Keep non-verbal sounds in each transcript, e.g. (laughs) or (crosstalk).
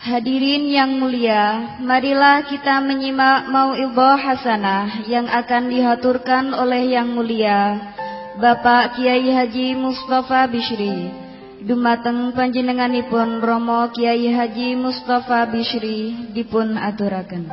Hadirin yang mulia, marilah kita menyimak mau'idhah hasanah yang akan dihaturkan oleh yang mulia Bapak Kiai Haji Mustafa Bishri. Dumateng panjenenganipun Romo Kiai Haji Mustafa Bishri dipun aturaken.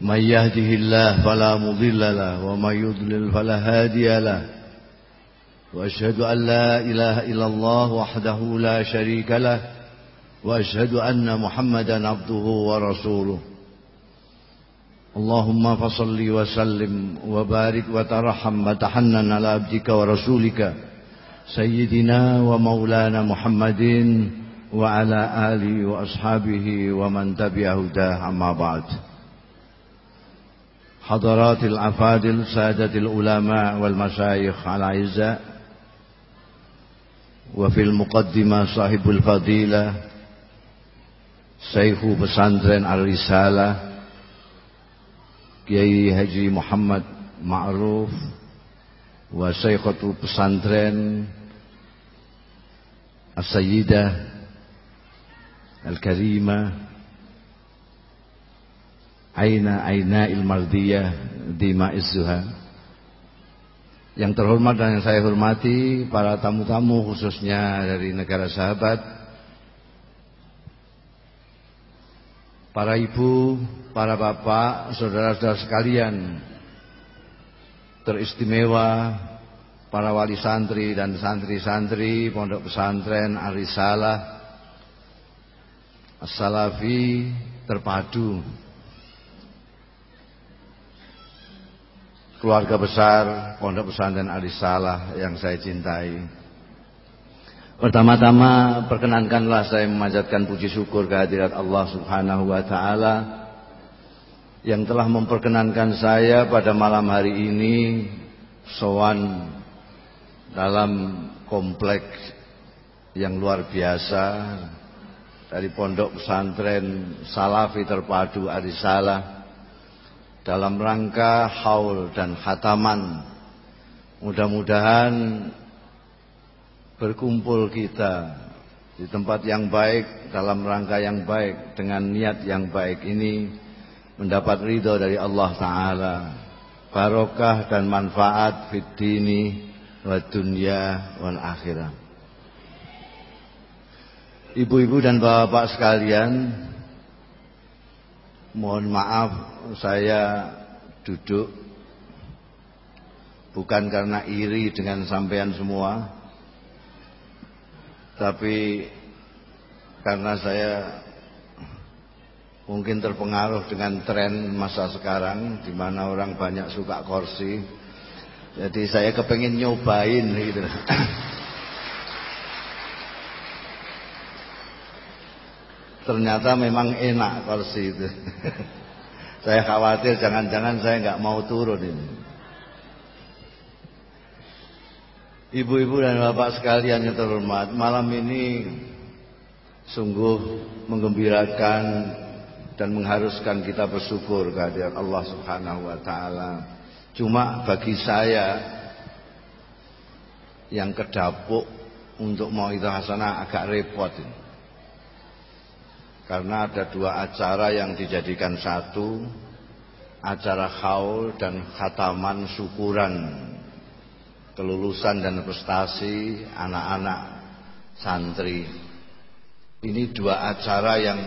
من يهده الله فلا مضل له ومن يضلل فلا هادي له. وأشهد أن لا إله إلا الله وحده لا شريك له وأشهد أن محمدا عبده ورسوله. اللهم فصل وسلم وبارك وترحم وتحنن على عبدك ورسولك سيدنا ومولانا محمد وعلى آله وأصحابه ومن تبع هداه أما بعد. حضرات الأفاضل سادة الأولماء والمشايخ على عزة وفي المقدمة صاحب الفضيلة سيخ بسندرين الرسالة كي هجي محمد معروف وشيخة بسندرين السيدة الكريمة Aina Aina Ilmardiyah di Ma'izzuha. Yang terhormat dan yang saya hormati Para tamu-tamu khususnya dari negara sahabat Para ibu, para bapak, saudara-saudara sekalian Teristimewa Para wali santri dan santri-santri Pondok pesantren Arisalah As-Salafi terpadu keluarga besar Pondok Pesantren Alisalah yang saya cintai. Pertama-tama perkenankanlah saya memanjatkan puji syukur kehadirat Allah Subhanahu wa taala yang telah memperkenankan saya pada malam hari ini sowan dalam kompleks yang luar biasa dari Pondok Pesantren Salafi Terpadu Arisalah dalam rangka haul dan khataman. Mudah-mudahan berkumpul kita di tempat yang baik, dalam rangka yang baik, dengan niat yang baik ini mendapat ridho dari Allah Ta'ala. Barokah dan manfaat fit dini wa dunya wal akhirah. Ibu-ibu dan bapak-bapak sekalian, mohon maaf saya duduk. Bukan karena iri dengan sampean semua tapi karena saya mungkin terpengaruh dengan tren masa sekarang di mana orang banyak suka kursi. Jadi saya kepengen nyobain gitu ternyata memang enak kursi itu (laughs) Saya khawatir jangan-jangan saya nggak mau turun ini. Ibu-ibu dan bapak sekalian yang terhormat, malam ini sungguh menggembirakan dan mengharuskan kita bersyukur kehadirat Allah Subhanahu wa taala. Cuma bagi saya yang kedapuk untuk mau itu hasanah agak repot ini. Karena ada dua acara yang dijadikan satu Acara haul dan khataman syukuran Kelulusan dan prestasi anak-anak santri Ini dua acara yang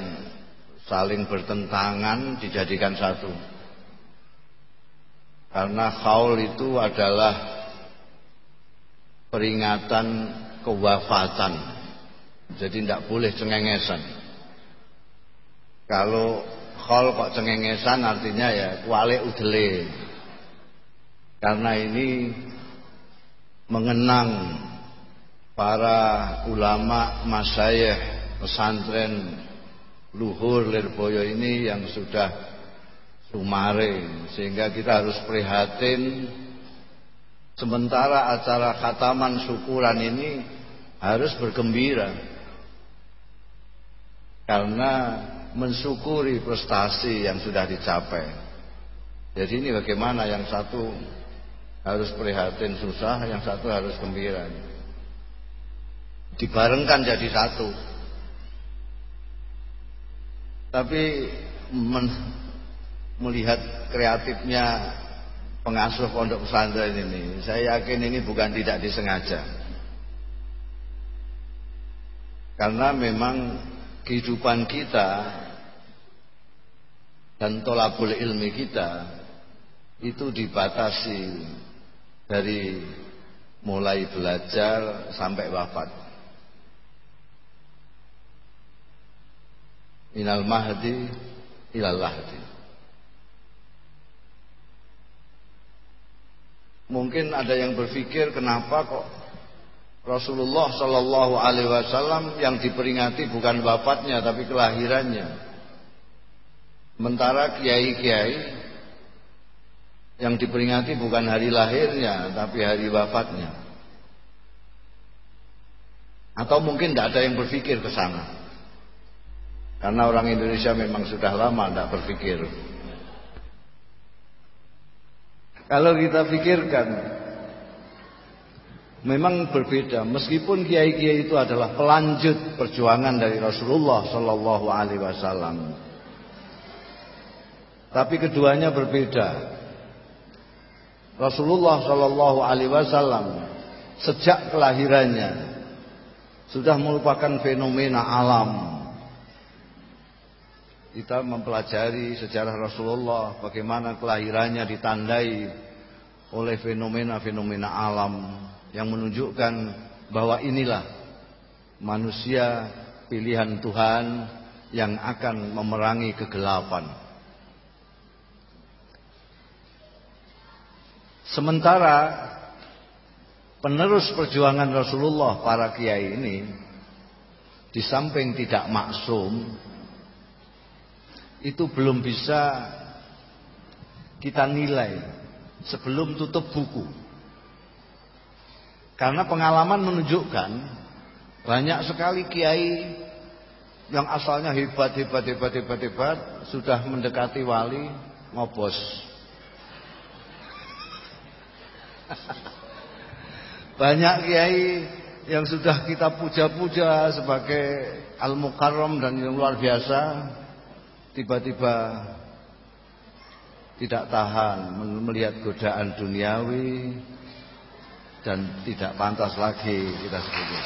saling bertentangan dijadikan satu Karena haul itu adalah peringatan kewafatan. Jadi tidak boleh cengengesan. Kalau khol kok cengengesan artinya ya kuale udele. Karena ini mengenang para ulama masyayikh pesantren luhur Lirboyo ini yang sudah sumare sehingga kita harus prihatin sementara acara khataman syukuran ini harus bergembira karena mensyukuri prestasi yang sudah dicapai. Jadi ini bagaimana yang satu harus prihatin susah, yang satu harus gembira. Dibarengkan jadi satu. Tapi men melihat kreatifnya pengasuh pondok pesantren ini, saya yakin ini bukan tidak disengaja. Karena memang kehidupan kita dan tolabul ilmi kita itu dibatasi dari mulai belajar sampai wafat. Minal mahdi ilal lahdi. Mungkin ada yang berpikir kenapa kok Rasulullah Shallallahu Alaihi Wasallam yang diperingati bukan wafatnya tapi kelahirannya. Sementara kiai-kiai yang diperingati bukan hari lahirnya tapi hari wafatnya. Atau mungkin tidak ada yang berpikir ke sana. Karena orang Indonesia memang sudah lama tidak berpikir. Kalau kita pikirkan, memang berbeda. Meskipun kiai-kiai itu adalah pelanjut perjuangan dari Rasulullah Shallallahu Alaihi Wasallam, tapi keduanya berbeda. Rasulullah Shallallahu Alaihi Wasallam sejak kelahirannya sudah merupakan fenomena alam kita mempelajari sejarah Rasulullah bagaimana kelahirannya ditandai oleh fenomena-fenomena alam yang menunjukkan bahwa inilah manusia pilihan Tuhan yang akan memerangi kegelapan. Sementara penerus perjuangan Rasulullah para kiai ini di samping tidak maksum itu belum bisa kita nilai sebelum tutup buku. Karena pengalaman menunjukkan banyak sekali kiai yang asalnya hebat hebat hebat hebat hebat sudah mendekati wali ngobos. (laughs) Banyak kiai yang sudah kita puja-puja sebagai al-mukarram dan yang luar biasa tiba-tiba tidak tahan melihat godaan duniawi dan tidak pantas lagi kita sebutnya.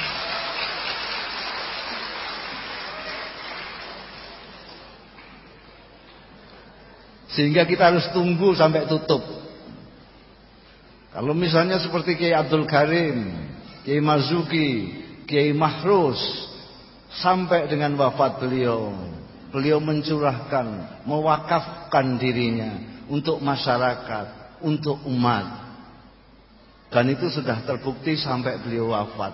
Sehingga kita harus tunggu sampai tutup. Kalau misalnya seperti Kiai Abdul Karim, Kiai Marzuki, Kiai Mahrus sampai dengan wafat beliau Beliau mencurahkan, mewakafkan dirinya untuk masyarakat, untuk umat. Dan itu sudah terbukti sampai beliau wafat.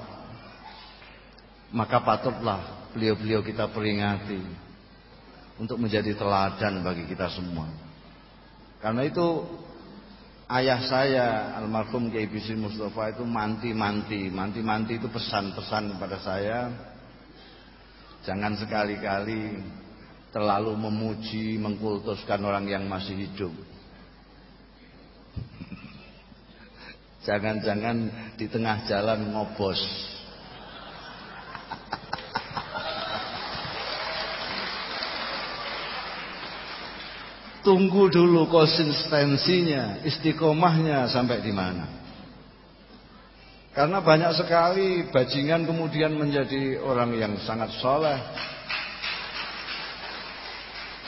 Maka patutlah beliau-beliau kita peringati untuk menjadi teladan bagi kita semua. Karena itu ayah saya almarhum Kiai Bisri Mustafa itu manti-manti, manti-manti itu pesan-pesan kepada saya. Jangan sekali-kali terlalu memuji, mengkultuskan orang yang masih hidup. Jangan-jangan di tengah jalan ngobos. Tunggu dulu konsistensinya, istiqomahnya sampai di mana. Karena banyak sekali bajingan kemudian menjadi orang yang sangat soleh,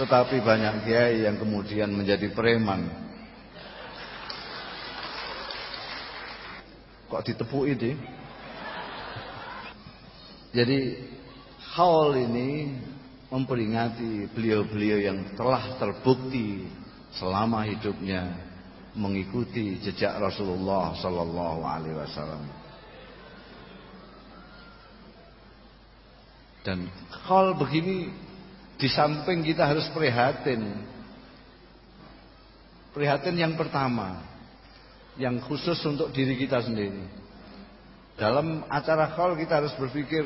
tetapi banyak kiai yang kemudian menjadi preman. Kok ditepuk ini? Jadi haul ini memperingati beliau-beliau yang telah terbukti selama hidupnya mengikuti jejak Rasulullah sallallahu alaihi wasallam. Dan hal begini di samping kita harus prihatin. Prihatin yang pertama yang khusus untuk diri kita sendiri. Dalam acara khol kita harus berpikir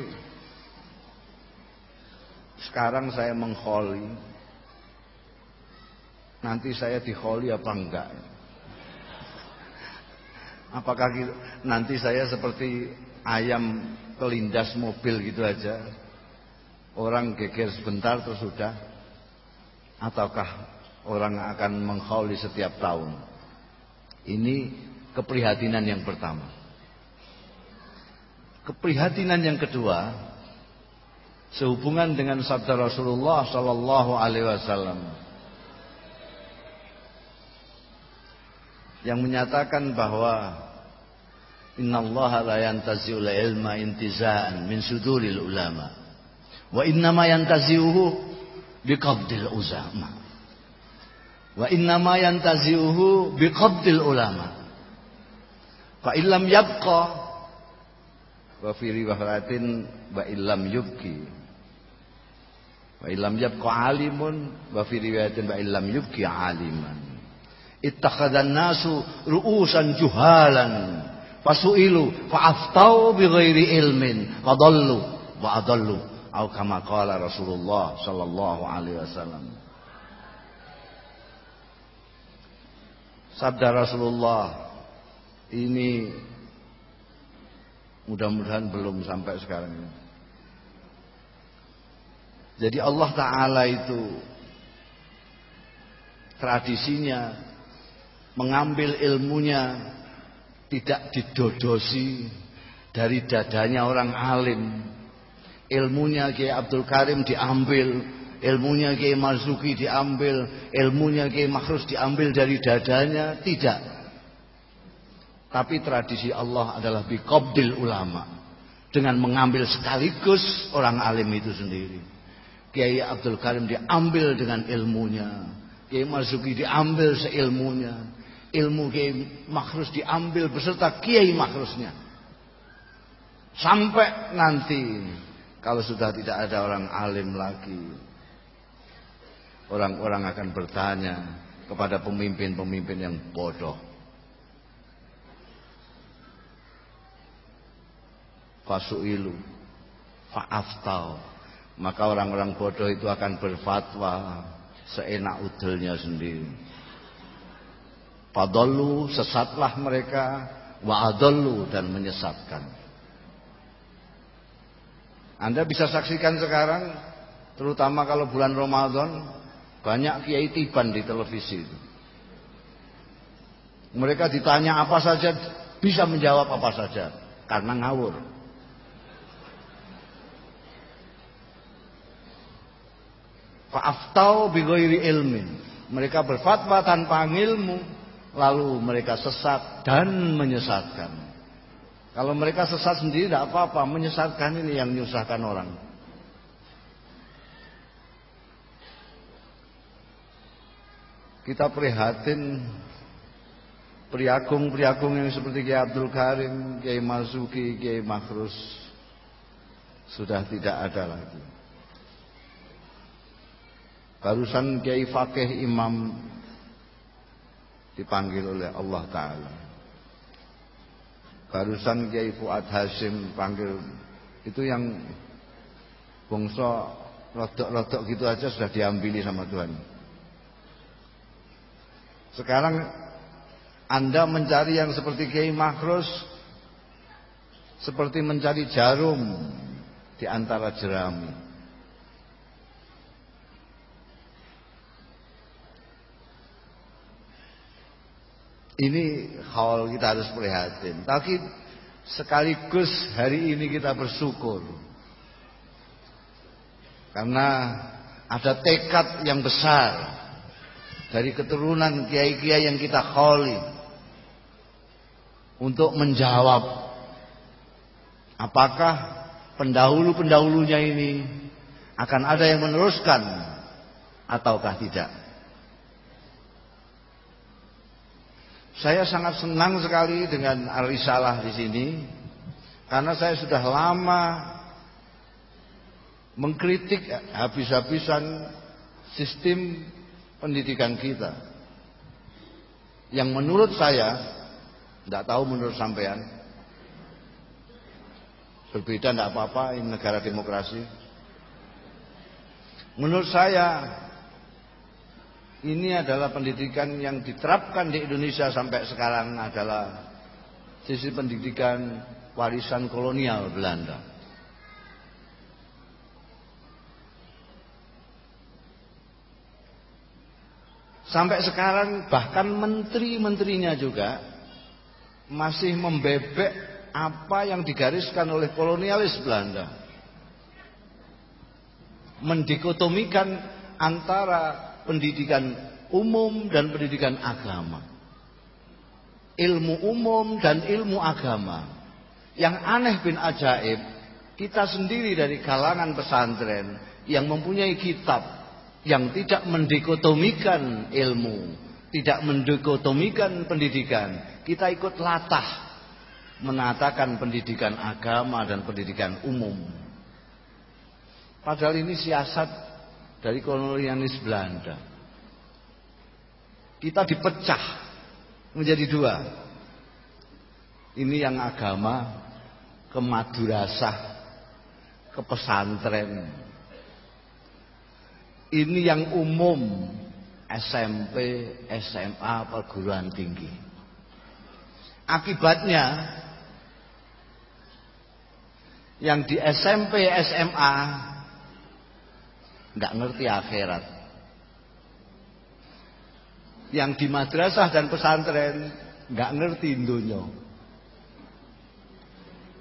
sekarang saya mengkholi nanti saya dikholi apa enggak? Apakah nanti saya seperti ayam kelindas mobil gitu aja. Orang geger sebentar terus sudah. Ataukah orang akan mengkholi setiap tahun? Ini keprihatinan yang pertama. Keprihatinan yang kedua sehubungan dengan sabda Rasulullah sallallahu alaihi wasallam. Yang menyatakan bahwa innallaha la yantazi'ul ilma intiza'an min suduril ulama. Wa innama yantazi'uhu biqabdil uzama. Wa innama yantazi'uhu biqabdil ulama. Fa illam yabqa. Wa fi riwayatin wa illam yubki wa illam yabqa alimun wa fi riwayatin wa illam yubki aliman. Ittakhadhan nasu ru'usan juhalan fasu'ilu fa'aftau bighairi ilmin fadallu wa adallu. Atau kama qala Rasulullah sallallahu alaihi wasallam. Sabda Rasulullah ini Mudah-mudahan belum sampai sekarang ini. Jadi Allah Ta'ala itu tradisinya mengambil ilmunya tidak didodosi dari dadanya orang alim. Ilmunya Kiai Abdul Karim diambil, ilmunya Kiai Marzuki diambil, ilmunya Kiai Makhrus diambil dari dadanya, tidak. Tapi tradisi Allah adalah biqabdil ulama. Dengan mengambil sekaligus orang alim itu sendiri. Kiai Abdul Karim diambil dengan ilmunya. Kiai Marzuki diambil seilmunya. Ilmu Kiai Makhrus diambil beserta Kiai Makhrusnya. Sampai nanti kalau sudah tidak ada orang alim lagi. Orang-orang akan bertanya kepada pemimpin-pemimpin yang bodoh. fasu'ilu fa'aftau maka orang-orang bodoh itu akan berfatwa seenak udelnya sendiri. Fadallu sesatlah mereka wa'adallu dan menyesatkan. Anda bisa saksikan sekarang terutama kalau bulan Ramadan banyak kiai tiban di televisi itu. Mereka ditanya apa saja bisa menjawab apa saja karena ngawur Fa'aftau bigoiri ilmin. Mereka berfatwa tanpa ilmu. Lalu mereka sesat dan menyesatkan. Kalau mereka sesat sendiri tidak apa-apa. Menyesatkan ini yang menyusahkan orang. Kita prihatin priagung-priagung yang seperti Kiai Abdul Karim, Kiai Masuki, Kiai Makhrus sudah tidak ada lagi. Barusan Kiai Fakih Imam dipanggil oleh Allah Ta'ala. Barusan Kiai Fuad Hasim panggil itu yang bongso rodok-rodok gitu aja sudah diambili sama Tuhan. Sekarang Anda mencari yang seperti Kiai Makros seperti mencari jarum di antara jerami. Ini hal kita harus prihatin. Tapi sekaligus hari ini kita bersyukur. Karena ada tekad yang besar dari keturunan kiai-kiai yang kita kholi untuk menjawab apakah pendahulu-pendahulunya ini akan ada yang meneruskan ataukah tidak. Saya sangat senang sekali dengan Arisalah di sini karena saya sudah lama mengkritik habis-habisan sistem pendidikan kita. Yang menurut saya, tidak tahu menurut sampean, berbeda tidak apa-apa ini negara demokrasi. Menurut saya ini adalah pendidikan yang diterapkan di Indonesia sampai sekarang adalah sisi pendidikan warisan kolonial Belanda. Sampai sekarang bahkan menteri-menterinya juga masih membebek apa yang digariskan oleh kolonialis Belanda. Mendikotomikan antara pendidikan umum dan pendidikan agama. Ilmu umum dan ilmu agama. Yang aneh bin ajaib, kita sendiri dari kalangan pesantren yang mempunyai kitab yang tidak mendikotomikan ilmu, tidak mendikotomikan pendidikan, kita ikut latah menatakan pendidikan agama dan pendidikan umum. Padahal ini siasat dari kolonialis Belanda. Kita dipecah menjadi dua. Ini yang agama, ke madrasah, ke pesantren. Ini yang umum, SMP, SMA, perguruan tinggi. Akibatnya yang di SMP, SMA nggak ngerti akhirat. Yang di madrasah dan pesantren nggak ngerti dunia.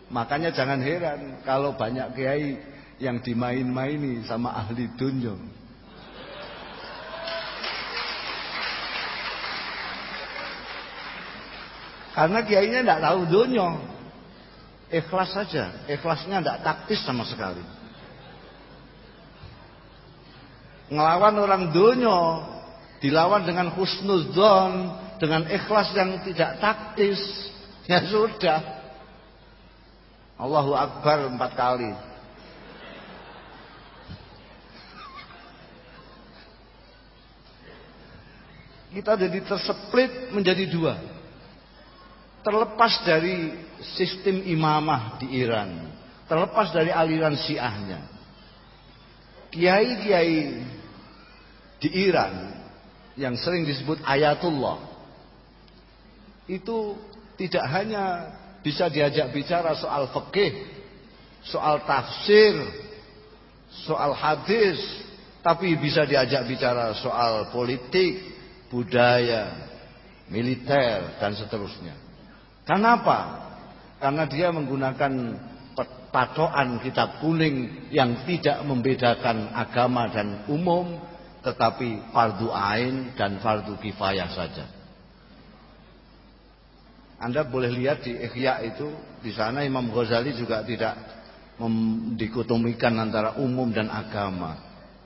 Makanya jangan heran kalau banyak kiai yang dimain-maini sama ahli dunia. Karena kiainya tidak tahu dunia. Ikhlas saja, ikhlasnya tidak taktis sama sekali ngelawan orang dunia dilawan dengan husnuzon dengan ikhlas yang tidak taktis ya sudah. Allahu Akbar empat kali. Kita jadi terseplit menjadi dua. Terlepas dari sistem imamah di Iran terlepas dari aliran syiahnya. Kiai-kiai di Iran yang sering disebut ayatullah itu tidak hanya bisa diajak bicara soal fikih, soal tafsir, soal hadis, tapi bisa diajak bicara soal politik, budaya, militer dan seterusnya. Kenapa? Karena dia menggunakan patokan kitab kuning yang tidak membedakan agama dan umum tetapi fardu ain dan fardu kifayah saja. Anda boleh lihat di Ikhya itu di sana Imam Ghazali juga tidak mendikotomikan antara umum dan agama.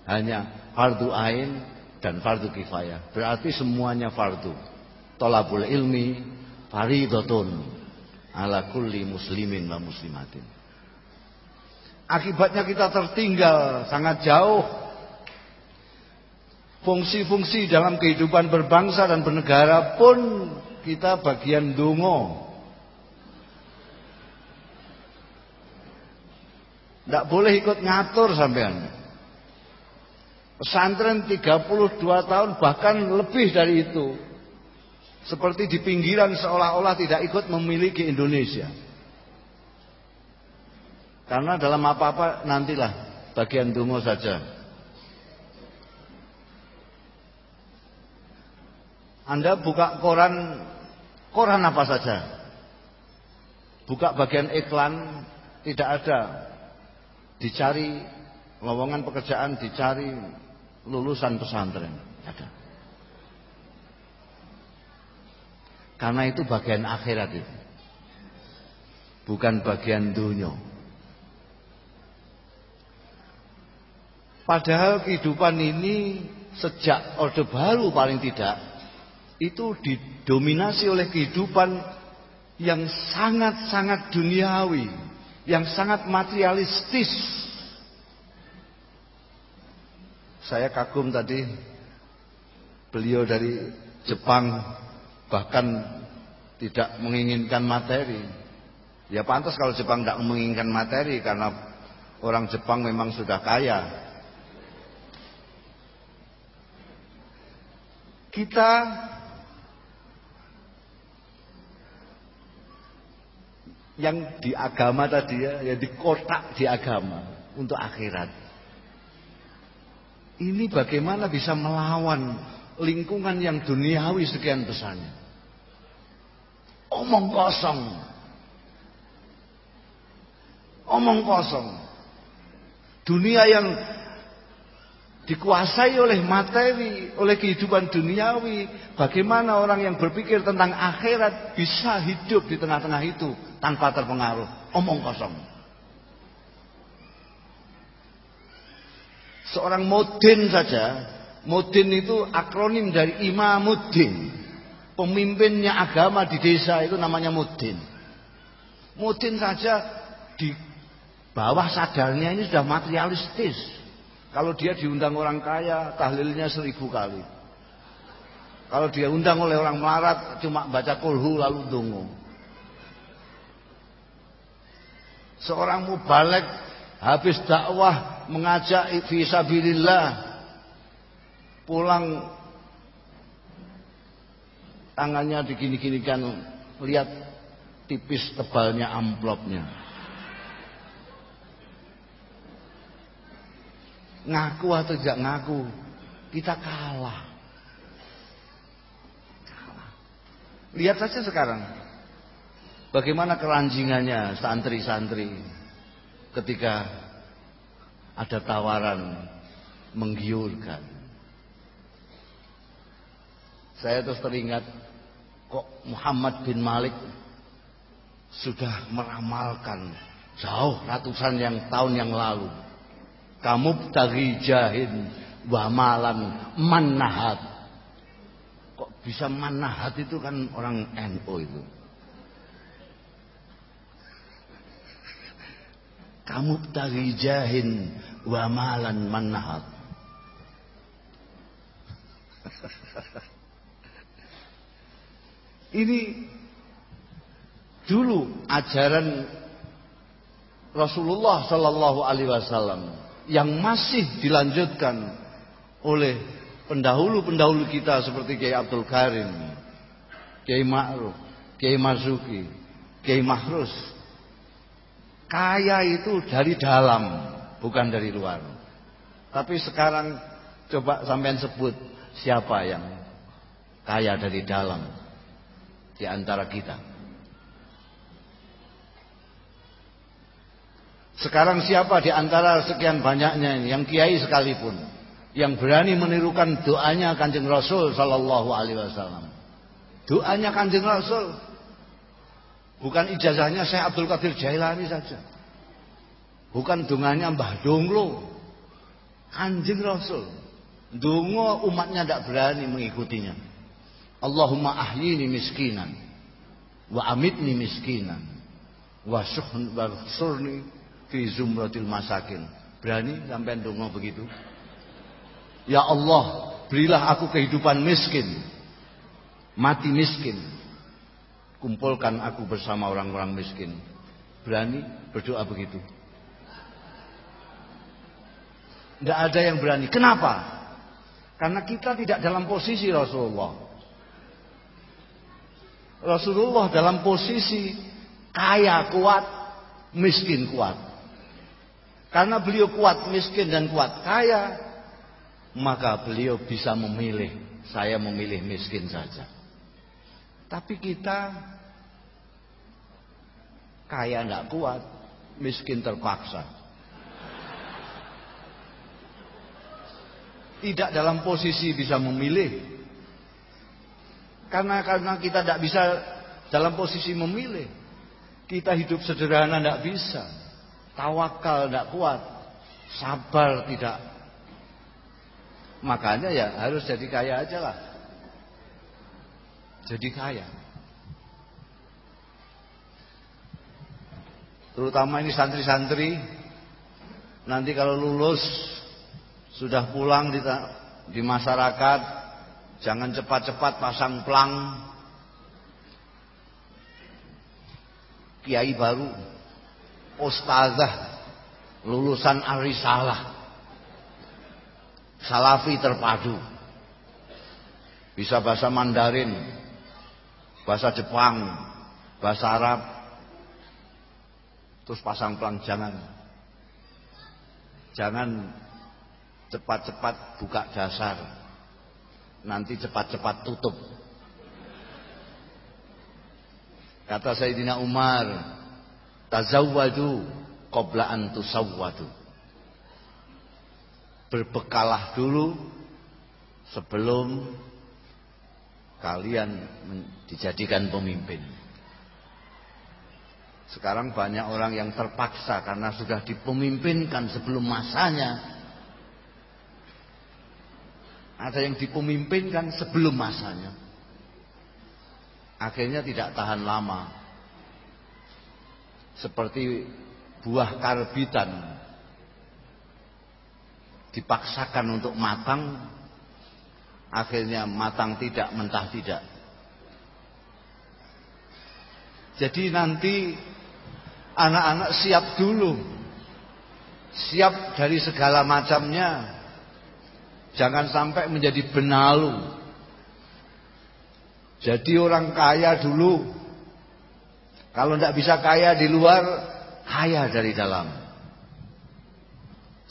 Hanya fardu ain dan fardu kifayah. Berarti semuanya fardu. Tolabul ilmi faridotun ala kulli muslimin wa muslimatin. Akibatnya kita tertinggal sangat jauh Fungsi-fungsi dalam kehidupan berbangsa dan bernegara pun kita bagian dungo. Tidak boleh ikut ngatur sampean. Pesantren 32 tahun bahkan lebih dari itu. Seperti di pinggiran seolah-olah tidak ikut memiliki Indonesia. Karena dalam apa-apa nantilah bagian dungo saja. Anda buka koran, koran apa saja. Buka bagian iklan, tidak ada. Dicari lowongan pekerjaan, dicari lulusan pesantren. Ada. Karena itu bagian akhirat itu. Bukan bagian dunia. Padahal kehidupan ini sejak Orde Baru paling tidak itu didominasi oleh kehidupan yang sangat-sangat duniawi, yang sangat materialistis. Saya kagum tadi beliau dari Jepang bahkan tidak menginginkan materi. Ya pantas kalau Jepang tidak menginginkan materi karena orang Jepang memang sudah kaya. kita yang di agama tadi ya, ya di kotak di agama untuk akhirat. Ini bagaimana bisa melawan lingkungan yang duniawi sekian besarnya. Omong kosong. Omong kosong. Dunia yang dikuasai oleh materi, oleh kehidupan duniawi. Bagaimana orang yang berpikir tentang akhirat bisa hidup di tengah-tengah itu tanpa terpengaruh? Omong kosong. Seorang modin saja, modin itu akronim dari imamuddin. Pemimpinnya agama di desa itu namanya modin. Modin saja di bawah sadarnya ini sudah materialistis. Kalau dia diundang orang kaya, tahlilnya seribu kali. Kalau dia undang oleh orang melarat, cuma baca kulhu lalu dungu. Seorang mubalek habis dakwah mengajak fisabilillah pulang tangannya digini-ginikan lihat tipis tebalnya amplopnya ngaku atau tidak ngaku, kita kalah. Lihat saja sekarang. Bagaimana keranjingannya santri-santri ketika ada tawaran menggiurkan. Saya terus teringat kok Muhammad bin Malik sudah meramalkan jauh ratusan yang tahun yang lalu kamu tari jahin wa malam manahat. Kok bisa manahat itu kan orang NU itu. Kamu tari jahin wa malan manahat. (laughs) Ini dulu ajaran Rasulullah Sallallahu Alaihi Wasallam yang masih dilanjutkan oleh pendahulu-pendahulu kita seperti Kiai Abdul Karim, Kiai Ma'ruf, Kiai Masuki, Kiai Mahrus. Kaya itu dari dalam, bukan dari luar. Tapi sekarang coba sampean sebut siapa yang kaya dari dalam di antara kita. Sekarang siapa di antara sekian banyaknya ini, yang kiai sekalipun yang berani menirukan doanya Kanjeng Rasul sallallahu alaihi wasallam. Doanya Kanjeng Rasul bukan ijazahnya Syekh Abdul Qadir Jailani saja. Bukan dunganya Mbah Donglo. Kanjeng Rasul. Dungo umatnya tidak berani mengikutinya. Allahumma ahyini miskinan wa amitni miskinan wa surni fi zumratil masakin. Berani sampai dongo begitu? Ya Allah, berilah aku kehidupan miskin. Mati miskin. Kumpulkan aku bersama orang-orang miskin. Berani berdoa begitu? Tidak ada yang berani. Kenapa? Karena kita tidak dalam posisi Rasulullah. Rasulullah dalam posisi kaya kuat, miskin kuat. Karena beliau kuat miskin dan kuat kaya, maka beliau bisa memilih. Saya memilih miskin saja. Tapi kita kaya tidak kuat, miskin terpaksa. Tidak dalam posisi bisa memilih. Karena karena kita tidak bisa dalam posisi memilih. Kita hidup sederhana tidak bisa. Tawakal tidak kuat. Sabar tidak Makanya ya harus jadi kaya aja lah. Jadi kaya. Terutama ini santri-santri nanti kalau lulus sudah pulang di, di masyarakat jangan cepat-cepat pasang pelang kiai baru ustazah lulusan arisalah. Salafi terpadu. Bisa bahasa Mandarin bahasa Jepang bahasa Arab. Terus pasang pelang jangan. Jangan cepat-cepat buka dasar. Nanti cepat-cepat tutup. Kata Sayyidina Umar tazawwadu qabla an tusawwadu berbekalah dulu sebelum kalian dijadikan pemimpin sekarang banyak orang yang terpaksa karena sudah dipemimpinkan sebelum masanya ada yang dipemimpinkan sebelum masanya. Akhirnya tidak tahan lama. Seperti buah karbitan dipaksakan untuk matang, akhirnya matang tidak, mentah tidak. Jadi nanti anak-anak siap dulu. Siap dari segala macamnya Jangan sampai menjadi benalu. Jadi orang kaya dulu. Kalau tidak bisa kaya di luar, kaya dari dalam.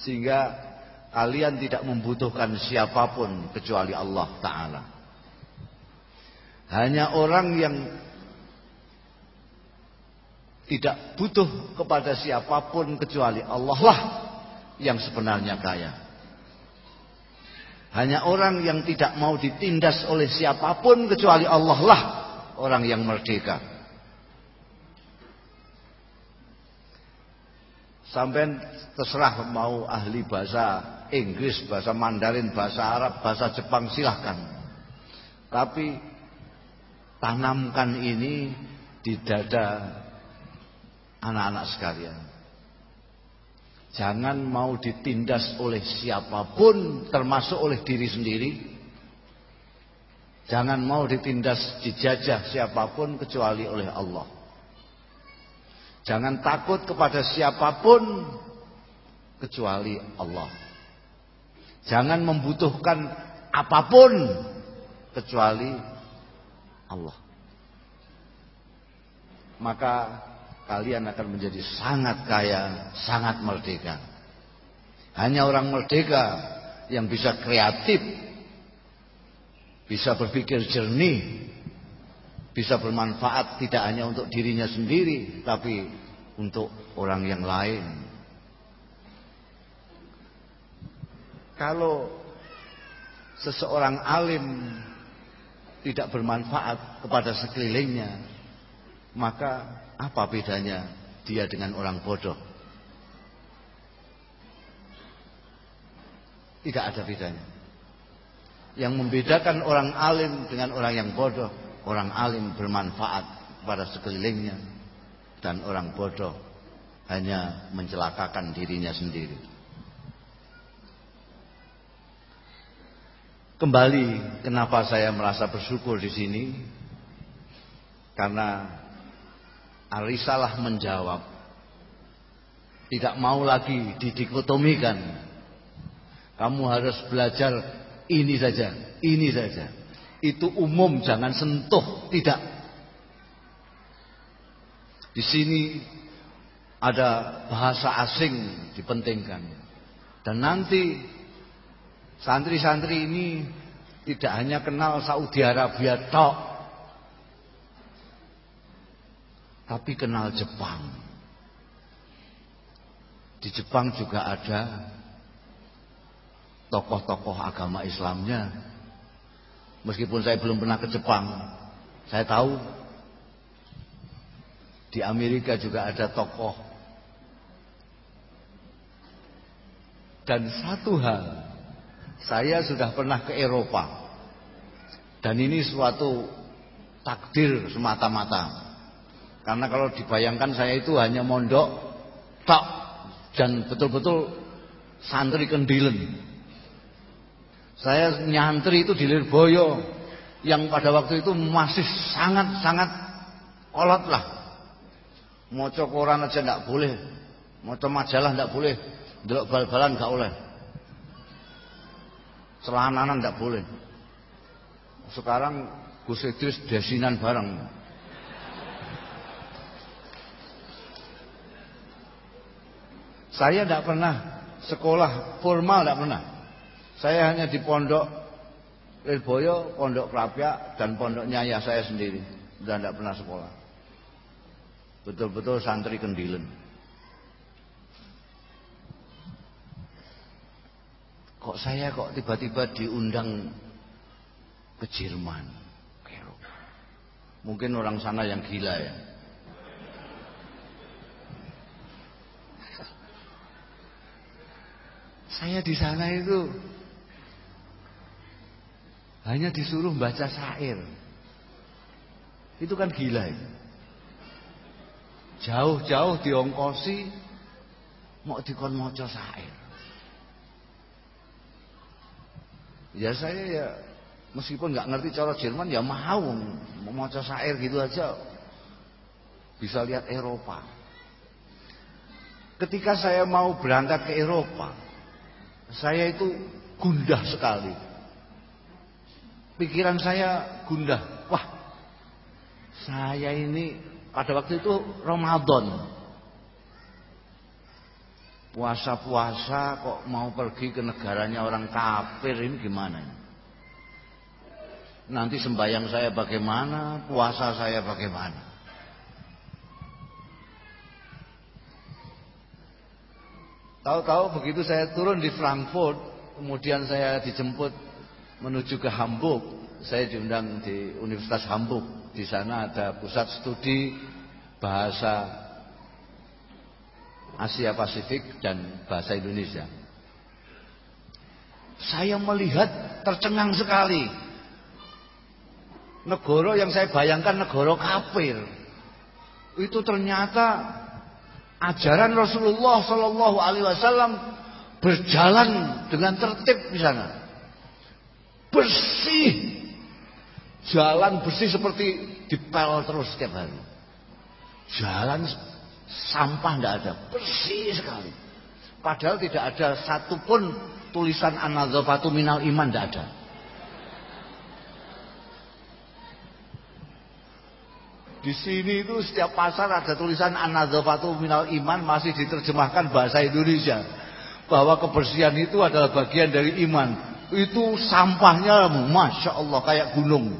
Sehingga kalian tidak membutuhkan siapa pun kecuali Allah Ta'ala. Hanya orang yang tidak butuh kepada siapa pun kecuali Allah lah yang sebenarnya kaya. Hanya orang yang tidak mau ditindas oleh siapa pun kecuali Allah lah orang yang merdeka. Sampai terserah mau ahli bahasa Inggris, bahasa Mandarin, bahasa Arab, bahasa Jepang silahkan. Tapi tanamkan ini di dada anak-anak sekalian. Jangan mau ditindas oleh siapa pun termasuk oleh diri sendiri. Jangan mau ditindas dijajah siapa pun kecuali oleh Allah. Jangan takut kepada siapa pun kecuali Allah. Jangan membutuhkan apa pun kecuali Allah. Maka kalian akan menjadi sangat kaya, sangat merdeka. Hanya orang merdeka yang bisa kreatif, bisa berpikir jernih, bisa bermanfaat tidak hanya untuk dirinya sendiri, tapi untuk orang yang lain. Kalau seseorang alim tidak bermanfaat kepada sekelilingnya, maka apa bedanya dia dengan orang bodoh? Tidak ada bedanya. Yang membedakan orang alim dengan orang yang bodoh, orang alim bermanfaat pada sekelilingnya dan orang bodoh hanya mencelakakan dirinya sendiri. Kembali kenapa saya merasa bersyukur di sini? Karena Arisalah menjawab. Tidak mau lagi didikotomikan. Kamu harus belajar ini saja, ini saja. Itu umum, jangan sentuh, tidak. Di sini ada bahasa asing dipentingkan. Dan nanti santri-santri ini tidak hanya kenal Saudi Arabia tok, tapi kenal Jepang. Di Jepang juga ada tokoh-tokoh agama Islamnya. Meskipun saya belum pernah ke Jepang, saya tahu di Amerika juga ada tokoh. Dan satu hal, Saya sudah pernah ke Eropa. Dan ini suatu takdir semata-mata. Karena kalau dibayangkan saya itu hanya mondok tak dan betul-betul santri kendilen. Saya nyantri itu di Lirboyo yang pada waktu itu masih sangat-sangat kolot lah. Mau koran aja nggak boleh, mau majalah nggak boleh, delok bal-balan nggak boleh, celananan nggak boleh. Sekarang Gus Idris desinan bareng. Saya tidak pernah sekolah formal tidak pernah. Saya hanya di pondok Lirboyo, pondok Krapyak dan pondoknya ayah saya sendiri. Dan tidak pernah sekolah. Betul-betul santri kendilen. Kok saya kok tiba-tiba diundang ke Jerman. Mungkin orang sana yang gila ya. Saya di sana itu hanya disuruh baca syair. Itu kan gila itu. Jauh-jauh diongkosi mau dikon maca syair. Ya saya ya meskipun nggak ngerti cara Jerman ya mau mau syair gitu aja. Bisa lihat Eropa. Ketika saya mau berangkat ke Eropa, saya itu gundah sekali. Pikiran saya gundah. Wah, saya ini pada waktu itu Ramadan. Puasa-puasa kok mau pergi ke negaranya orang kafir ini gimana Nanti sembahyang saya bagaimana, puasa saya bagaimana. Tahu-tahu begitu saya turun di Frankfurt, kemudian saya dijemput menuju ke Hamburg. Saya diundang di Universitas Hamburg. Di sana ada pusat studi bahasa Asia Pasifik dan bahasa Indonesia. Saya melihat tercengang sekali. Negara yang saya bayangkan negara kafir. Itu ternyata ajaran Rasulullah Shallallahu Alaihi Wasallam berjalan dengan tertib di sana, bersih, jalan bersih seperti dipel terus setiap hari, jalan sampah tidak ada, bersih sekali. Padahal tidak ada satupun tulisan anadzafatu minal iman tidak ada. Di sini itu setiap pasar ada tulisan anadzafatu minal iman masih diterjemahkan bahasa Indonesia. Bahwa kebersihan itu adalah bagian dari iman. Itu sampahnya Masya Allah kayak gunung.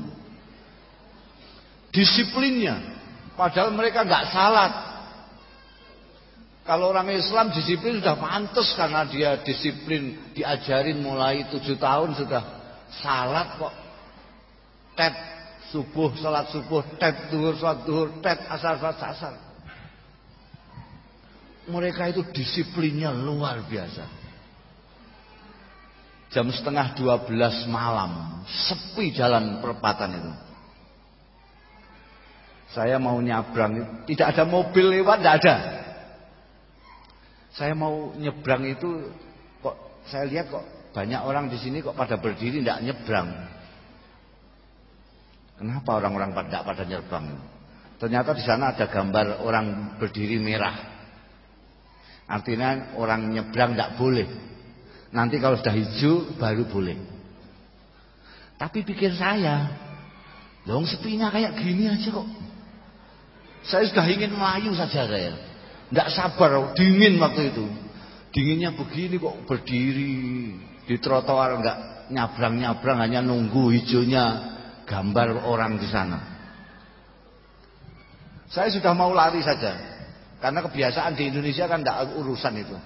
Disiplinnya. Padahal mereka nggak salat. Kalau orang Islam disiplin sudah pantas karena dia disiplin diajarin mulai tujuh tahun sudah salat kok. Tet Subuh salat subuh, tet duhur salat duhur, tet asar salat asar. Mereka itu disiplinnya luar biasa. Jam setengah dua belas malam, sepi jalan perempatan itu. Saya mau nyabrang, tidak ada mobil lewat, tidak ada. Saya mau nyebrang itu, kok saya lihat kok banyak orang di sini kok pada berdiri tidak nyebrang. Kenapa orang-orang pada pada nyerbang? Ternyata di sana ada gambar orang berdiri merah. Artinya orang nyebrang tidak boleh. Nanti kalau sudah hijau baru boleh. Tapi pikir saya, dong sepinya kayak gini aja kok. Saya sudah ingin melayu saja saya. Tidak sabar, dingin waktu itu. Dinginnya begini kok berdiri di trotoar nggak nyabrang-nyabrang hanya nunggu hijaunya gambar orang di sana. Saya sudah mau lari saja. Karena kebiasaan di Indonesia kan tidak urusan itu.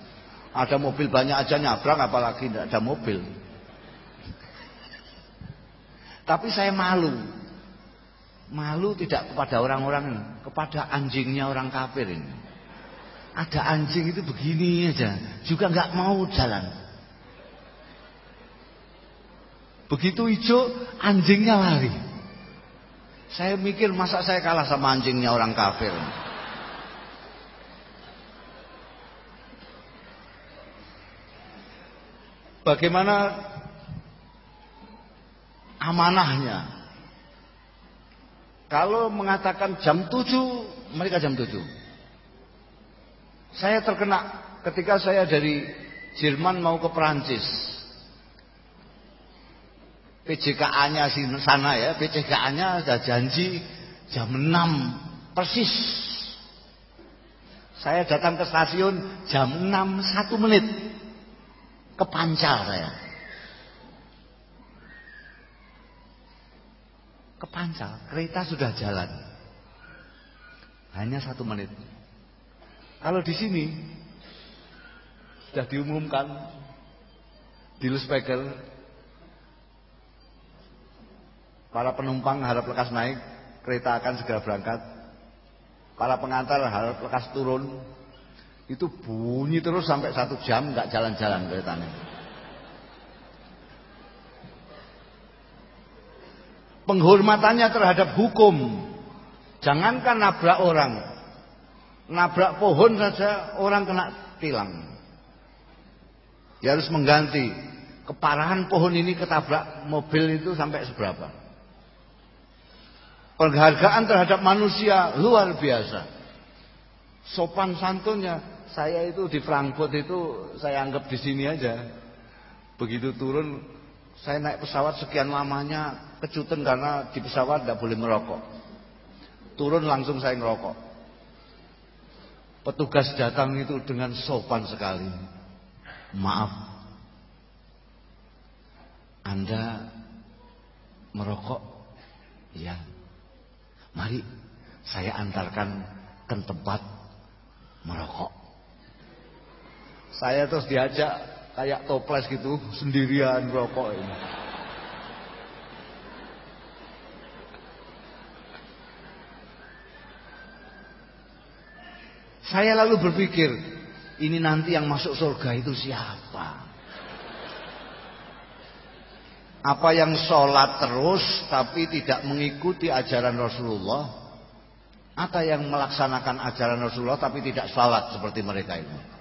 Ada mobil banyak aja nyabrang apalagi tidak ada mobil. Tapi saya malu. Malu tidak kepada orang-orang kepada anjingnya orang kafir ini. Ada anjing itu begini aja, juga nggak mau jalan. Begitu hijau, anjingnya lari. Saya mikir masa saya kalah sama anjingnya orang kafir. Bagaimana amanahnya? Kalau mengatakan jam 7, mereka jam 7. Saya terkena ketika saya dari Jerman mau ke Perancis. PJKA-nya sana ya, PJKA-nya sudah janji jam 6 persis. Saya datang ke stasiun jam 6 satu menit. Kepancal saya. Kepancal, kereta sudah jalan. Hanya satu menit. Kalau di sini sudah diumumkan di Luspekel para penumpang harap lekas naik, kereta akan segera berangkat. Para pengantar harap lekas turun. Itu bunyi terus sampai satu jam nggak jalan-jalan keretanya. Penghormatannya terhadap hukum, jangankan nabrak orang, nabrak pohon saja orang kena tilang. Dia harus mengganti. Keparahan pohon ini ketabrak mobil itu sampai seberapa? Penghargaan terhadap manusia luar biasa. Sopan santunnya, saya itu di Frankfurt itu saya anggap di sini aja. Begitu turun, saya naik pesawat sekian lamanya kejutan karena di pesawat tidak boleh merokok. Turun langsung saya ngerokok. Petugas datang itu dengan sopan sekali. Maaf. Anda merokok? Ya. Mari saya antarkan ke tempat merokok. Saya terus diajak kayak toples gitu sendirian merokok ini. Saya lalu berpikir, ini nanti yang masuk surga itu siapa? Apa yang sholat terus tapi tidak mengikuti ajaran Rasulullah? Atau yang melaksanakan ajaran Rasulullah tapi tidak sholat seperti mereka itu?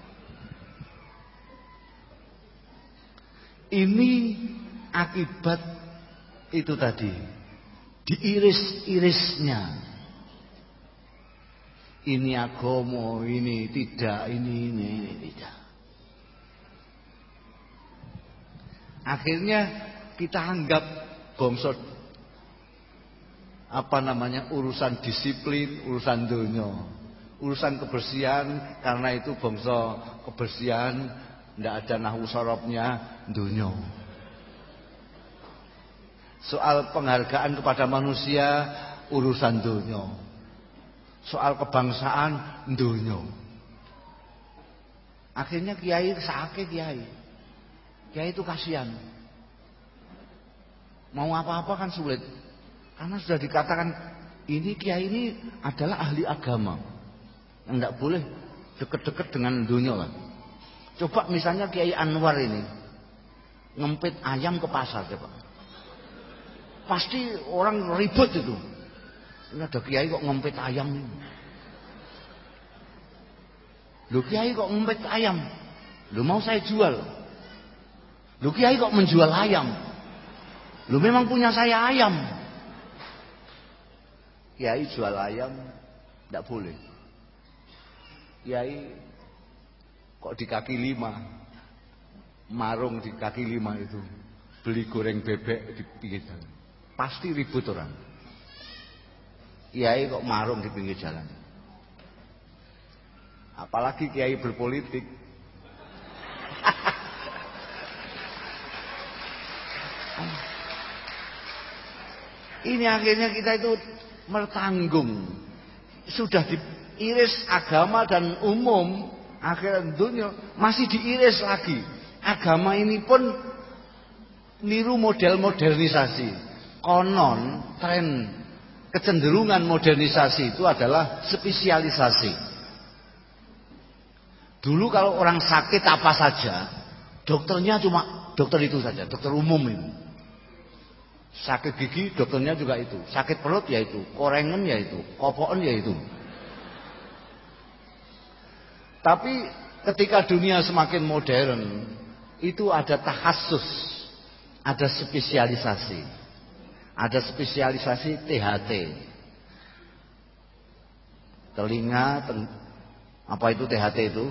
Ini akibat itu tadi. Diiris-irisnya ini agomo, ini tidak, ini, ini, ini tidak. Akhirnya kita anggap bangsa apa namanya urusan disiplin, urusan dunia, urusan kebersihan karena itu bangsa kebersihan tidak ada nahu sorobnya dunia. Soal penghargaan kepada manusia urusan dunia soal kebangsaan dunia. Akhirnya kiai sakit kiai. Kiai itu kasihan. Mau apa-apa kan sulit. Karena sudah dikatakan ini kiai ini adalah ahli agama. Tidak boleh deket-deket dengan dunia lah. Coba misalnya Kiai Anwar ini ngempit ayam ke pasar coba. Pasti orang ribut itu. Ini ada kiai kok ngempet ayam ini. Lu kiai kok ngempet ayam? Lu mau saya jual? Lu kiai kok menjual ayam? Lu memang punya saya ayam. Kiai jual ayam tidak boleh. Kiai kok di kaki lima marung di kaki lima itu beli goreng bebek di pinggir jalan pasti ribut orang kiai kok marung di pinggir jalan. Apalagi kiai berpolitik. (laughs) Ini akhirnya kita itu mertanggung. Sudah diiris agama dan umum, akhirnya dunia masih diiris lagi. Agama ini pun niru model modernisasi. Konon tren kecenderungan modernisasi itu adalah spesialisasi. Dulu kalau orang sakit apa saja, dokternya cuma dokter itu saja, dokter umum itu. Sakit gigi dokternya juga itu, sakit perut ya itu, korengan ya itu, kopoan ya itu. Tapi ketika dunia semakin modern, itu ada tahasus, ada spesialisasi. Ada spesialisasi THT. Telinga, ten, apa itu THT itu?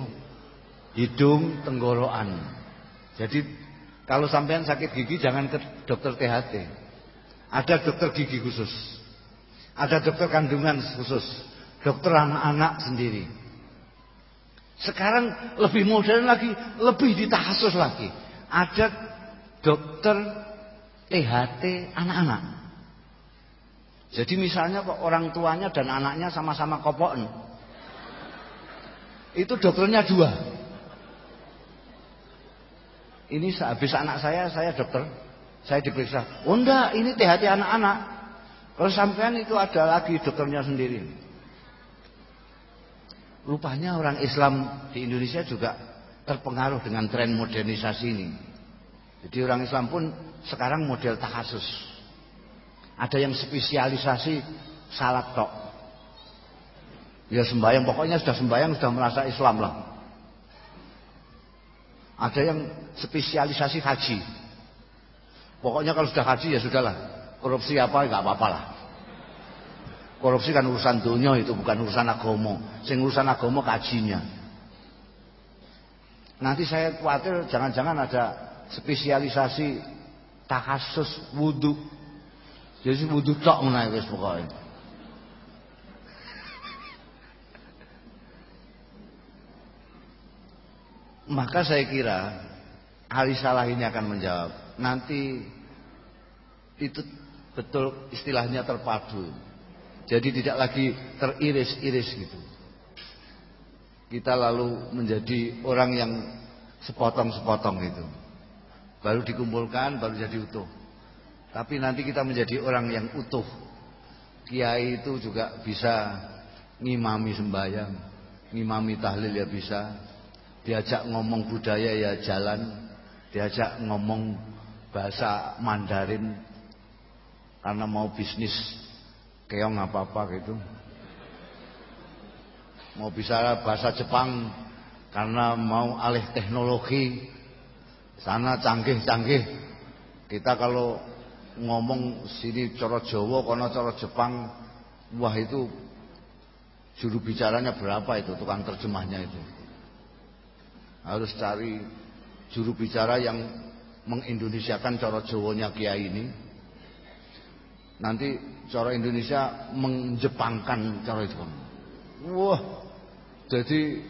Hidung, tenggorokan. Jadi kalau sampean sakit gigi jangan ke dokter THT. Ada dokter gigi khusus. Ada dokter kandungan khusus. Dokter anak-anak sendiri. Sekarang lebih modern lagi, lebih ditahasus lagi. Ada dokter THT anak-anak. Jadi misalnya kok orang tuanya dan anaknya sama-sama kopon. Itu dokternya dua. Ini sehabis anak saya, saya dokter. Saya diperiksa. Oh enggak, ini THT anak-anak. Kalau sampean itu ada lagi dokternya sendiri. Rupanya orang Islam di Indonesia juga terpengaruh dengan tren modernisasi ini. Jadi orang Islam pun sekarang model tahasus. Ada yang spesialisasi salat tok. Ya sembahyang, pokoknya sudah sembahyang sudah merasa Islam lah. Ada yang spesialisasi haji. Pokoknya kalau sudah haji ya sudahlah. Korupsi apa nggak apa-apa lah. Korupsi kan urusan dunia itu bukan urusan agama. Sing urusan agama kajinya. Nanti saya khawatir jangan-jangan ada spesialisasi tahasus wudhu. Jadi wudhu tok menaik wis pokoknya. Maka saya kira Ali Salah ini akan menjawab. Nanti itu betul istilahnya terpadu. Jadi tidak lagi teriris-iris gitu. Kita lalu menjadi orang yang sepotong-sepotong gitu. Baru dikumpulkan, baru jadi utuh. Tapi nanti kita menjadi orang yang utuh. Kiai itu juga bisa ngimami sembahyang, ngimami tahlil ya bisa. Diajak ngomong budaya ya jalan, diajak ngomong bahasa Mandarin karena mau bisnis keong apa-apa gitu. Mau bisa bahasa Jepang karena mau alih teknologi sana canggih-canggih. Kita kalau ngomong sini coro Jawa, kono coro Jepang, wah itu juru bicaranya berapa itu tukang terjemahnya itu. Harus cari juru bicara yang mengindonesiakan coro Jawanya kiai ini nanti cara Indonesia menjepangkan cara itu. Wah, jadi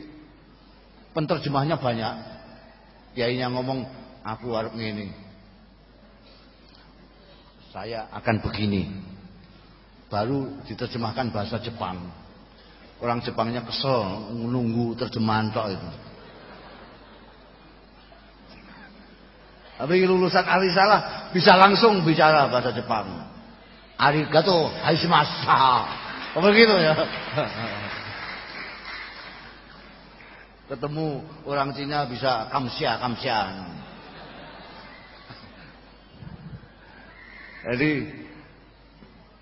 penterjemahnya banyak. Kiainya ngomong, aku harus ini. Saya akan begini. Baru diterjemahkan bahasa Jepang. Orang Jepangnya kesel menunggu terjemahan tok itu. Tapi lulusan ahli salah bisa langsung bicara bahasa Jepang. Arigato haishimasa. Begitu ya. Ketemu orang Cina bisa kamsia kamsia. Jadi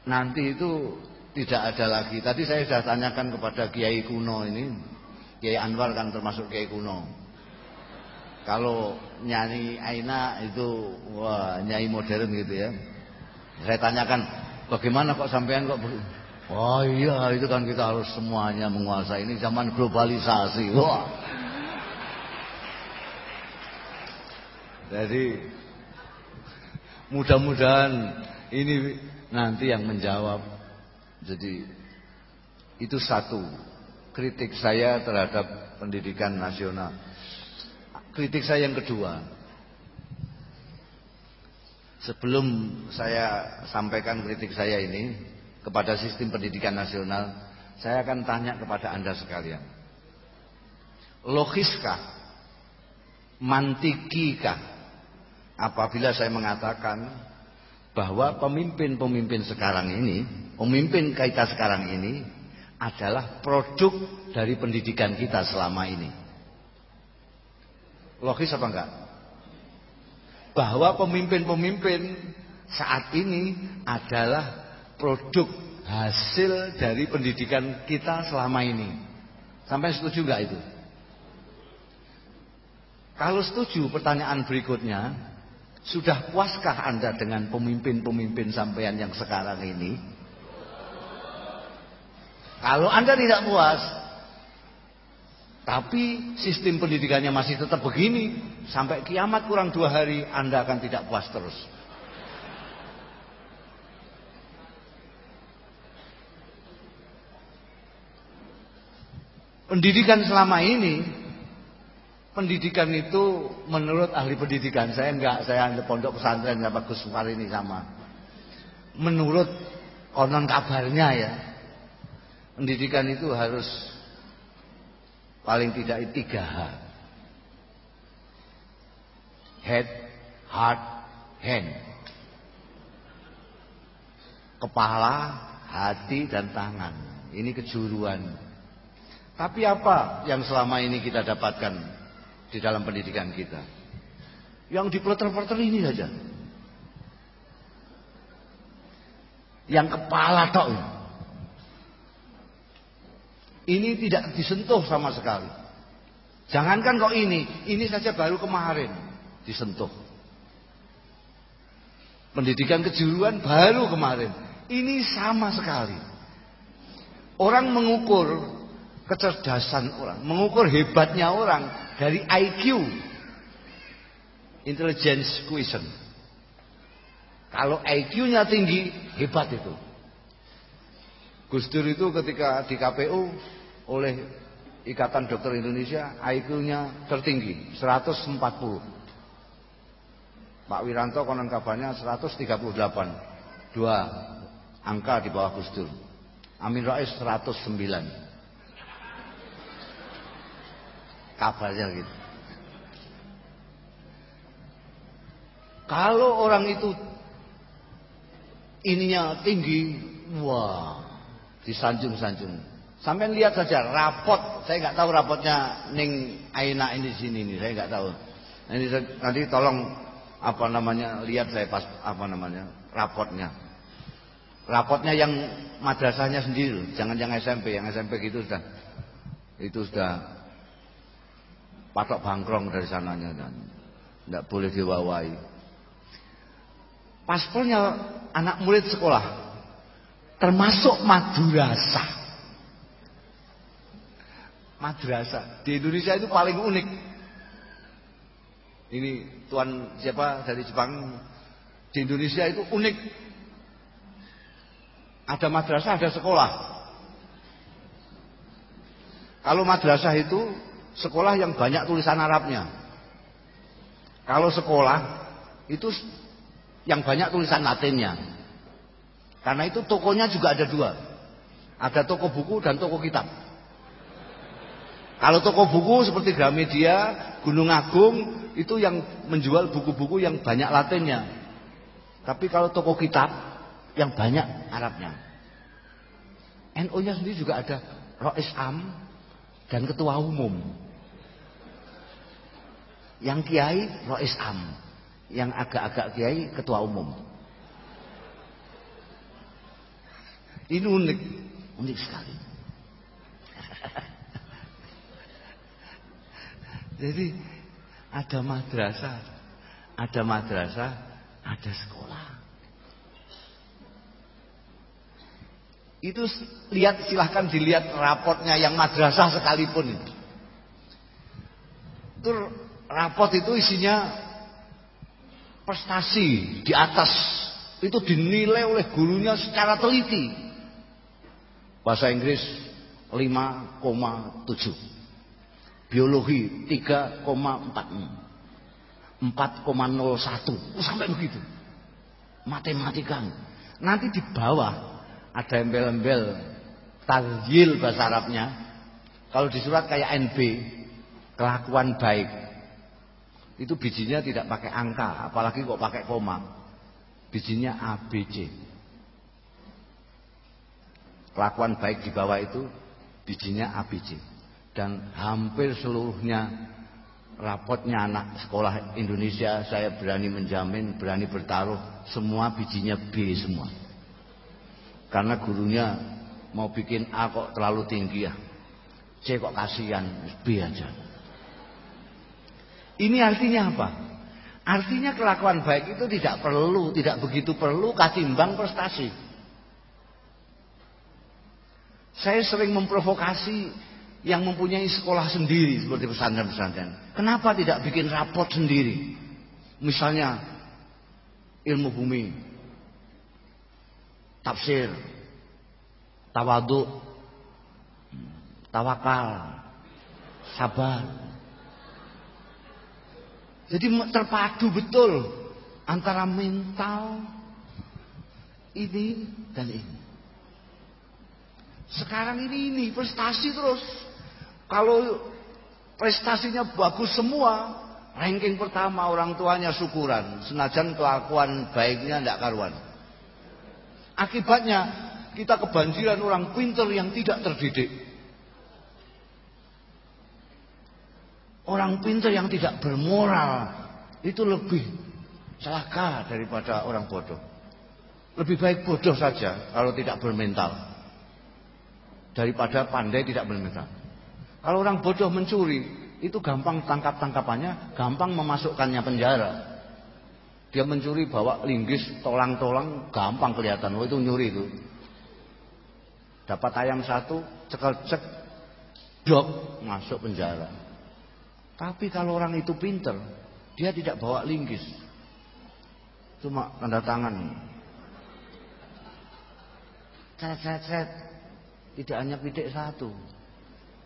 nanti itu tidak ada lagi. Tadi saya sudah tanyakan kepada Kiai kuno ini, Kiai Anwar kan termasuk Kiai kuno. Kalau nyanyi Aina itu wah nyanyi modern gitu ya. Saya tanyakan, bagaimana kok sampean kok Oh iya, itu kan kita harus semuanya menguasai. Ini zaman globalisasi. Wah. Jadi mudah-mudahan ini nanti yang menjawab. Jadi itu satu kritik saya terhadap pendidikan nasional. Kritik saya yang kedua, Sebelum saya sampaikan kritik saya ini kepada sistem pendidikan nasional, saya akan tanya kepada Anda sekalian. Logiskah, mantikikah apabila saya mengatakan bahwa pemimpin-pemimpin sekarang ini, pemimpin kita sekarang ini adalah produk dari pendidikan kita selama ini. Logis apa enggak? Bahwa pemimpin-pemimpin saat ini adalah produk hasil dari pendidikan kita selama ini. Sampai setuju nggak itu? Kalau setuju, pertanyaan berikutnya, sudah puaskah Anda dengan pemimpin-pemimpin sampean yang sekarang ini? Kalau Anda tidak puas, tapi sistem pendidikannya masih tetap begini. Sampai kiamat kurang dua hari Anda akan tidak puas terus. Pendidikan selama ini Pendidikan itu menurut ahli pendidikan Saya enggak, saya ada pondok pesantren enggak bagus Sufar ini sama Menurut konon kabarnya ya Pendidikan itu harus Paling tidak tiga hal. Head, heart, hand. Kepala, hati, dan tangan. Ini kejuruan. Tapi apa yang selama ini kita dapatkan di dalam pendidikan kita? Yang dipleter-pleter ini saja. Yang kepala tok ini. Tidak disentuh sama sekali. Jangankan kok ini, ini saja baru kemarin disentuh. Pendidikan kejuruan baru kemarin. Ini sama sekali. Orang mengukur kecerdasan orang, mengukur hebatnya orang dari IQ. Intelligence quotient. Kalau IQ-nya tinggi, hebat itu. Gus Dur itu ketika di KPU oleh Ikatan Dokter Indonesia IQ-nya tertinggi 140. Pak Wiranto konon kabarnya 138. Dua angka di bawah Gus Dur. Amin Rais 109. Kabarnya gitu. Kalau orang itu ininya tinggi, wah disanjung-sanjung. Sampai lihat saja rapot, saya nggak tahu rapotnya Ning Aina ini sini nih, saya nggak tahu. Ini nanti tolong apa namanya lihat saya pas apa namanya rapotnya. Rapotnya yang madrasahnya sendiri, jangan yang SMP, yang SMP gitu sudah itu sudah patok bangkrong dari sananya dan tidak boleh diwawai. Paspornya anak murid sekolah termasuk madrasah. Madrasah di Indonesia itu paling unik. Ini tuan siapa dari Jepang di Indonesia itu unik. Ada madrasah, ada sekolah. Kalau madrasah itu sekolah yang banyak tulisan Arabnya. Kalau sekolah itu yang banyak tulisan Latinnya. Karena itu tokonya juga ada dua. Ada toko buku dan toko kitab. Kalau toko buku seperti Gramedia, Gunung Agung itu yang menjual buku-buku yang banyak latinnya. Tapi kalau toko kitab yang banyak Arabnya. NU-nya sendiri juga ada Rois Am dan ketua umum. Yang kiai Rois Am, yang agak-agak kiai ketua umum. Ini unik, unik sekali. (laughs) Jadi ada madrasah, ada madrasah, ada sekolah. Itu lihat silahkan dilihat rapotnya yang madrasah sekalipun itu. Itu rapot itu isinya prestasi di atas itu dinilai oleh gurunya secara teliti. Bahasa Inggris 5,7. Biologi 3,46. 4,01. Sampai begitu. Matematika. Nanti di bawah ada embel-embel taryil bahasa Arabnya. Kalau di surat kayak NB, kelakuan baik. Itu bijinya tidak pakai angka, apalagi kok pakai koma. Bijinya ABC. Kelakuan baik di bawah itu bijinya ABC dan hampir seluruhnya rapotnya anak sekolah Indonesia saya berani menjamin, berani bertaruh semua bijinya B semua. Karena gurunya mau bikin A kok terlalu tinggi ya. C kok kasihan, B aja. Ini artinya apa? Artinya kelakuan baik itu tidak perlu, tidak begitu perlu ketimbang prestasi. Saya sering memprovokasi yang mempunyai sekolah sendiri seperti pesantren-pesantren. Kenapa tidak bikin rapot sendiri? Misalnya ilmu bumi, tafsir, tawadu, tawakal, sabar. Jadi terpadu betul antara mental ini dan ini. Sekarang ini ini prestasi terus. Kalau prestasinya bagus semua, ranking pertama orang tuanya syukuran, senajan kelakuan baiknya tidak karuan. Akibatnya kita kebanjiran orang pinter yang tidak terdidik. Orang pinter yang tidak bermoral itu lebih celaka daripada orang bodoh. Lebih baik bodoh saja kalau tidak bermental daripada pandai tidak bermental. Kalau orang bodoh mencuri, itu gampang tangkap-tangkapannya, gampang memasukkannya penjara. Dia mencuri bawa linggis, tolang-tolang, gampang kelihatan. Oh itu nyuri itu. Dapat ayam satu, cekel cek, dok, masuk penjara. Tapi kalau orang itu pinter, dia tidak bawa linggis. Cuma tanda tangan. Cet, cet, cet. Tidak hanya pitik satu.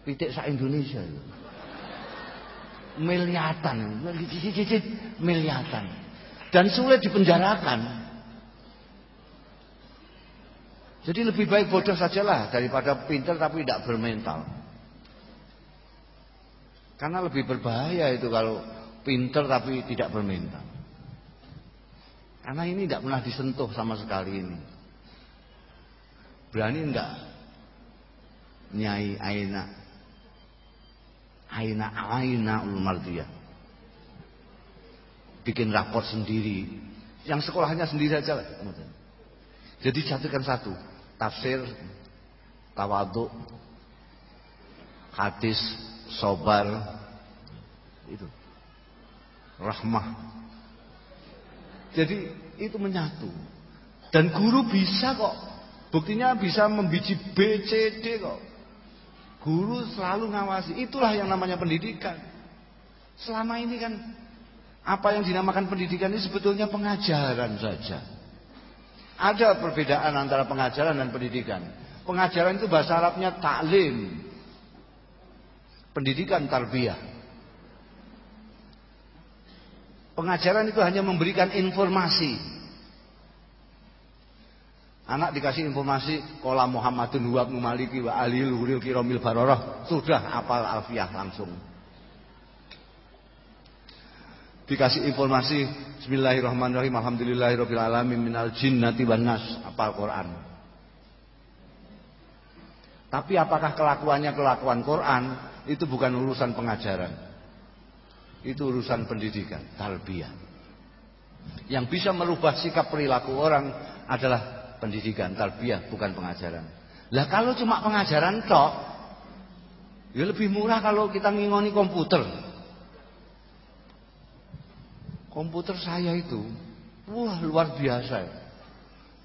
Pitik sa Indonesia. Miliatan, miliatan. Dan sulit dipenjarakan. Jadi lebih baik bodoh sajalah daripada pintar tapi tidak bermental. Karena lebih berbahaya itu kalau pintar tapi tidak bermental. Karena ini tidak pernah disentuh sama sekali ini. Berani enggak Nyai Aina Aina Aina Ul Mardiyah. Bikin rapor sendiri. Yang sekolahnya sendiri saja lah. Jadi jadikan satu. Tafsir, tawadu, hadis, sobar, itu. Rahmah. Jadi itu menyatu. Dan guru bisa kok. Buktinya bisa membiji B, C, D kok. Guru selalu ngawasi. Itulah yang namanya pendidikan. Selama ini kan apa yang dinamakan pendidikan ini sebetulnya pengajaran saja. Ada perbedaan antara pengajaran dan pendidikan. Pengajaran itu bahasa Arabnya taklim. Pendidikan tarbiyah. Pengajaran itu hanya memberikan informasi. Anak dikasih informasi kola Muhammadun huwa maliki wa alil huril kiromil baroroh sudah apal alfiah langsung. Dikasih informasi Bismillahirrahmanirrahim Alhamdulillahirabbil alamin minal jinnati wan nas apal Quran. Tapi apakah kelakuannya kelakuan Quran itu bukan urusan pengajaran. Itu urusan pendidikan, tarbiyah. Yang bisa merubah sikap perilaku orang adalah pendidikan, tarbiyah, bukan pengajaran. Lah kalau cuma pengajaran tok, ya lebih murah kalau kita ngingoni komputer. Komputer saya itu, wah luar biasa.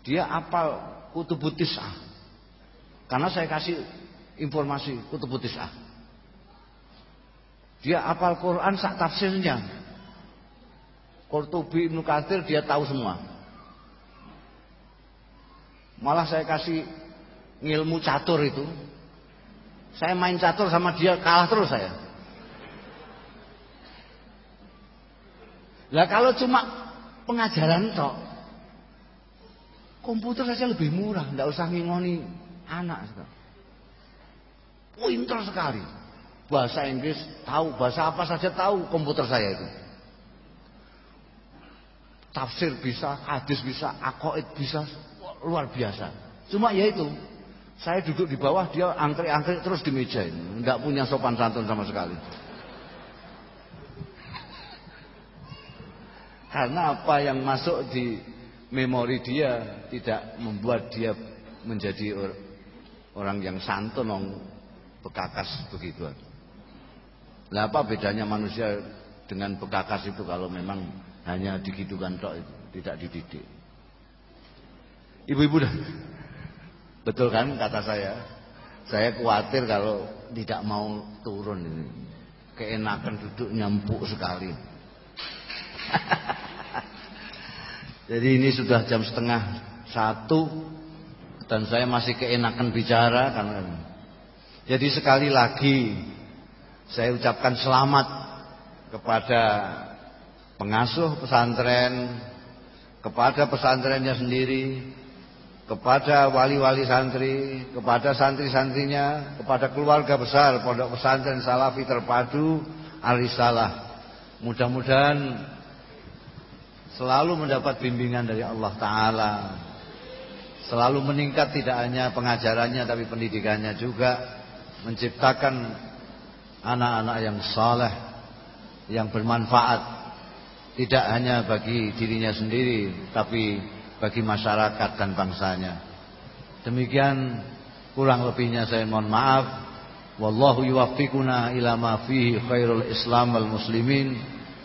Dia apal kutubutis ah. Karena saya kasih informasi kutubutis ah. Dia apal Quran sak tafsirnya. Qurtubi Ibnu Katsir dia tahu semua. Malah saya kasih ngilmu catur itu. Saya main catur sama dia kalah terus saya. Lah kalau cuma pengajaran tok, komputer saja lebih murah, tidak usah ngingoni anak. Pintar sekali. Bahasa Inggris tahu, bahasa apa saja tahu komputer saya itu. Tafsir bisa, hadis bisa, akoid bisa, luar biasa. Cuma ya itu, saya duduk di bawah, dia angkrik-angkrik terus di meja ini. Enggak punya sopan santun sama sekali. Karena apa yang masuk di memori dia tidak membuat dia menjadi orang yang santun, orang bekakas begitu. Lah apa bedanya manusia dengan bekakas itu kalau memang hanya digitukan tok tidak dididik. Ibu-ibu dah. Betul kan kata saya? Saya khawatir kalau tidak mau turun ini. Keenakan duduk nyampuk sekali. (laughs) Jadi ini sudah jam setengah satu dan saya masih keenakan bicara karena jadi sekali lagi saya ucapkan selamat kepada pengasuh pesantren, kepada pesantrennya sendiri, kepada wali-wali santri, kepada santri-santrinya, kepada keluarga besar Pondok Pesantren Salafi Terpadu Alisalah. Mudah-mudahan selalu mendapat bimbingan dari Allah Ta'ala. Selalu meningkat tidak hanya pengajarannya tapi pendidikannya juga. Menciptakan anak-anak yang saleh Yang bermanfaat. Tidak hanya bagi dirinya sendiri Tapi bagi masyarakat dan bangsanya Demikian kurang lebihnya saya mohon maaf Wallahu yuwaffiquna ila ma fihi khairul Islam wal muslimin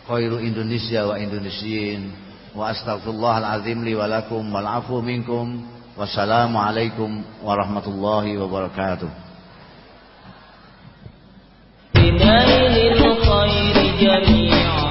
khairu Indonesia wa Indonesiin wa astaghfirullahal azim li wa lakum wal afu minkum wassalamu alaikum warahmatullahi wabarakatuh بنيل الخير جميعا